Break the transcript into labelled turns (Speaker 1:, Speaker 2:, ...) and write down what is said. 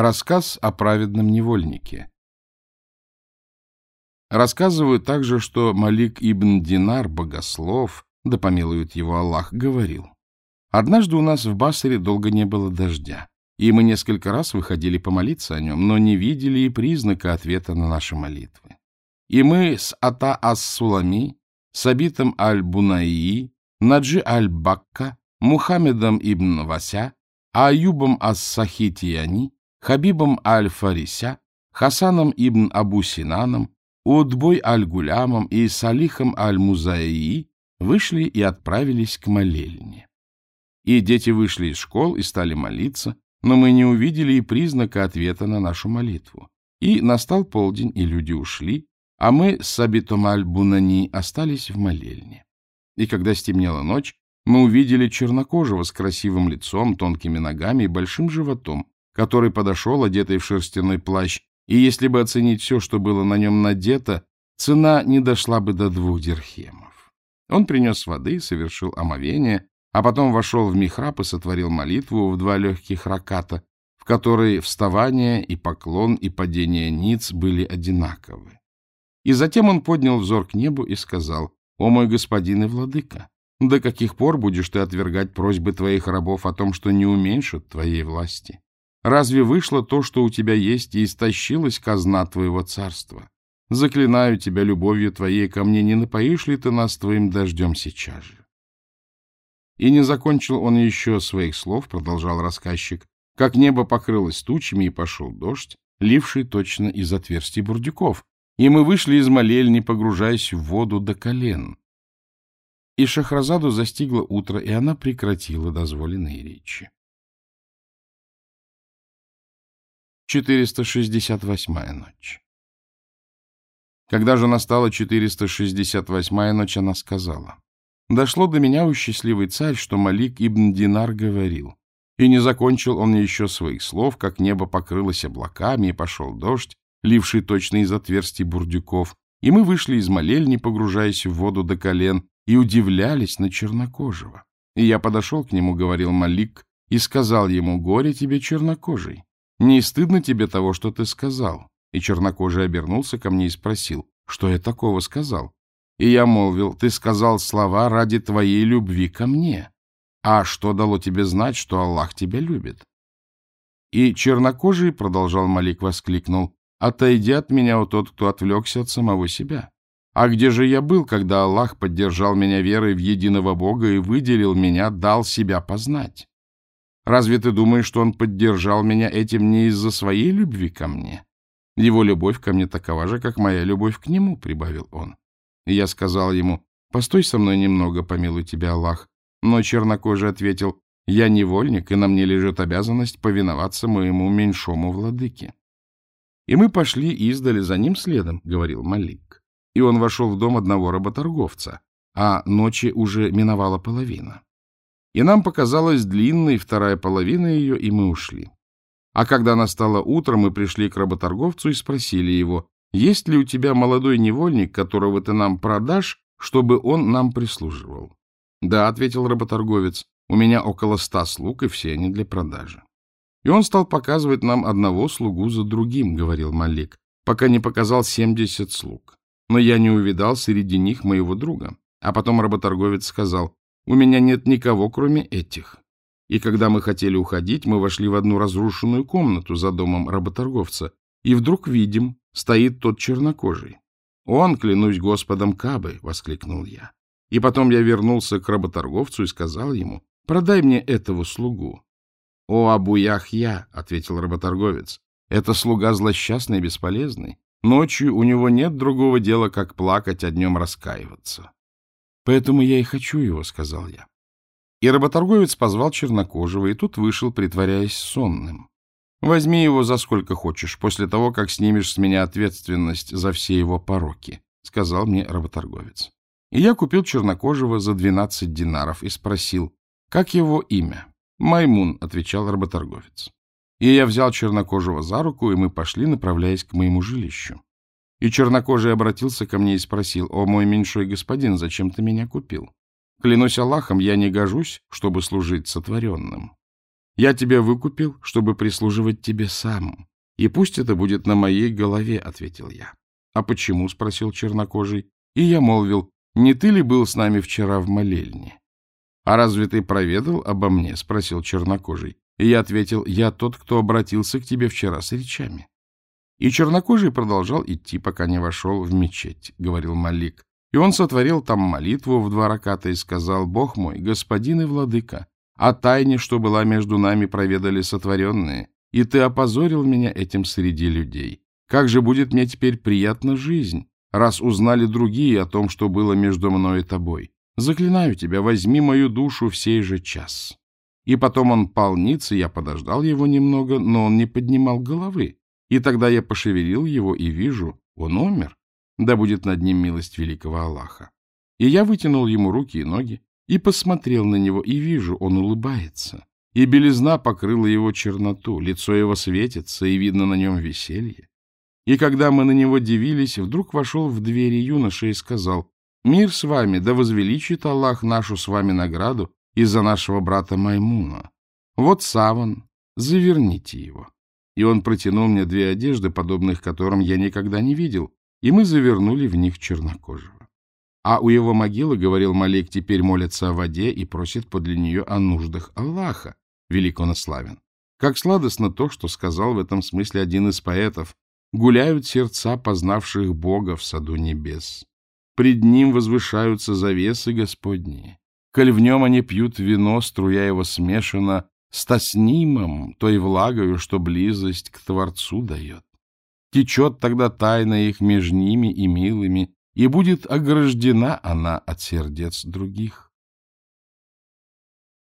Speaker 1: Рассказ о праведном невольнике. Рассказывают также, что Малик ибн Динар, богослов, да помилует его Аллах, говорил. Однажды у нас в Басаре долго не было дождя, и мы несколько раз выходили помолиться о нем, но не видели и признака ответа на наши молитвы. И мы с Ата ас-Сулами, Сабитом аль-Бунаии, Наджи аль-Бакка, Мухаммедом ибн Вася, Аюбом ас-Сахитияни, Хабибом аль-Фарися, Хасаном ибн Абу Синаном, Удбой аль-Гулямом и Салихом аль-Музаии вышли и отправились к молельне. И дети вышли из школ и стали молиться, но мы не увидели и признака ответа на нашу молитву. И настал полдень, и люди ушли, а мы с Сабитом аль-Бунани остались в молельне. И когда стемнела ночь, мы увидели чернокожего с красивым лицом, тонкими ногами и большим животом, который подошел, одетый в шерстяной плащ, и если бы оценить все, что было на нем надето, цена не дошла бы до двух дирхемов. Он принес воды, совершил омовение, а потом вошел в михраб и сотворил молитву в два легких раката, в которой вставание и поклон и падение ниц были одинаковы. И затем он поднял взор к небу и сказал, «О мой господин и владыка, до каких пор будешь ты отвергать просьбы твоих рабов о том, что не уменьшат твоей власти? Разве вышло то, что у тебя есть, и истощилась казна твоего царства? Заклинаю тебя любовью твоей ко мне, не напоишь ли ты нас твоим дождем сейчас же? И не закончил он еще своих слов, продолжал рассказчик, как небо покрылось тучами и пошел дождь, ливший точно из отверстий бурдюков, и мы вышли из молельни, погружаясь в воду до колен. И Шахразаду застигло утро, и она прекратила дозволенные речи. 468-я ночь. Когда же настала 468-я ночь, она сказала, «Дошло до меня, у счастливый царь, что Малик ибн Динар говорил, и не закончил он еще своих слов, как небо покрылось облаками, и пошел дождь, ливший точно из отверстий бурдюков, и мы вышли из молельни, погружаясь в воду до колен, и удивлялись на чернокожего. И я подошел к нему, говорил Малик, и сказал ему, «Горе тебе, чернокожий! Не стыдно тебе того, что ты сказал? И чернокожий обернулся ко мне и спросил, что я такого сказал? И я молвил, ты сказал слова ради твоей любви ко мне. А что дало тебе знать, что Аллах тебя любит? И чернокожий, продолжал Малик, воскликнул, отойди от меня, о тот, кто отвлекся от самого себя. А где же я был, когда Аллах поддержал меня верой в единого Бога и выделил меня, дал себя познать? Разве ты думаешь, что он поддержал меня этим не из-за своей любви ко мне? Его любовь ко мне такова же, как моя любовь к нему, — прибавил он. И я сказал ему, постой со мной немного, помилуй тебя, Аллах. Но чернокожий ответил, я невольник, и на мне лежит обязанность повиноваться моему меньшому владыке. И мы пошли и издали за ним следом, — говорил Малик. И он вошел в дом одного работорговца, а ночи уже миновала половина и нам показалась длинной вторая половина ее, и мы ушли. А когда настало утро, мы пришли к работорговцу и спросили его, есть ли у тебя молодой невольник, которого ты нам продашь, чтобы он нам прислуживал? — Да, — ответил работорговец, — у меня около ста слуг, и все они для продажи. И он стал показывать нам одного слугу за другим, — говорил Малик, пока не показал семьдесят слуг. Но я не увидал среди них моего друга. А потом работорговец сказал, у меня нет никого, кроме этих. И когда мы хотели уходить, мы вошли в одну разрушенную комнату за домом работорговца, и вдруг видим, стоит тот чернокожий. «Он, клянусь Господом Кабы!» — воскликнул я. И потом я вернулся к работорговцу и сказал ему, «Продай мне этого слугу». «О, Абу Яхья!» — ответил работорговец. «Это слуга злосчастный и бесполезный. Ночью у него нет другого дела, как плакать, а днем раскаиваться. Поэтому я и хочу его, — сказал я. И работорговец позвал чернокожего, и тут вышел, притворяясь сонным. Возьми его за сколько хочешь, после того, как снимешь с меня ответственность за все его пороки, — сказал мне работорговец. И я купил чернокожего за двенадцать динаров и спросил, как его имя? Маймун, — отвечал работорговец. И я взял чернокожего за руку, и мы пошли, направляясь к моему жилищу. И чернокожий обратился ко мне и спросил, «О, мой меньшой господин, зачем ты меня купил? Клянусь Аллахом, я не гожусь, чтобы служить сотворенным». Я тебя выкупил, чтобы прислуживать тебе сам. И пусть это будет на моей голове, — ответил я. — А почему? — спросил чернокожий. И я молвил, не ты ли был с нами вчера в молельне? — А разве ты проведал обо мне? — спросил чернокожий. И я ответил, я тот, кто обратился к тебе вчера с речами. И чернокожий продолжал идти, пока не вошел в мечеть, — говорил Малик. И он сотворил там молитву в два раката и сказал, «Бог мой, господин и владыка, о тайне, что была между нами, проведали сотворенные, и ты опозорил меня этим среди людей. Как же будет мне теперь приятна жизнь, раз узнали другие о том, что было между мной и тобой? Заклинаю тебя, возьми мою душу в сей же час». И потом он пал ниц, и я подождал его немного, но он не поднимал головы. И тогда я пошевелил его и вижу, он умер. Да будет над ним милость великого Аллаха. И я вытянул ему руки и ноги, и посмотрел на него, и вижу, он улыбается. И белизна покрыла его черноту, лицо его светится, и видно на нем веселье. И когда мы на него дивились, вдруг вошел в двери юноша и сказал, «Мир с вами, да возвеличит Аллах нашу с вами награду из-за нашего брата Маймуна. Вот саван, заверните его». И он протянул мне две одежды, подобных которым я никогда не видел, и мы завернули в них чернокожего. А у его могилы, говорил Малик, теперь молится о воде и просит подле нее о нуждах Аллаха, велик он и славен. Как сладостно то, что сказал в этом смысле один из поэтов, гуляют сердца познавших Бога в саду небес. Пред ним возвышаются завесы Господние. Коль в нем они пьют вино, струя его смешана с тоснимом, той влагою, что близость к Творцу дает. Течет тогда тайна их между ними и милыми, и будет ограждена она от сердец других.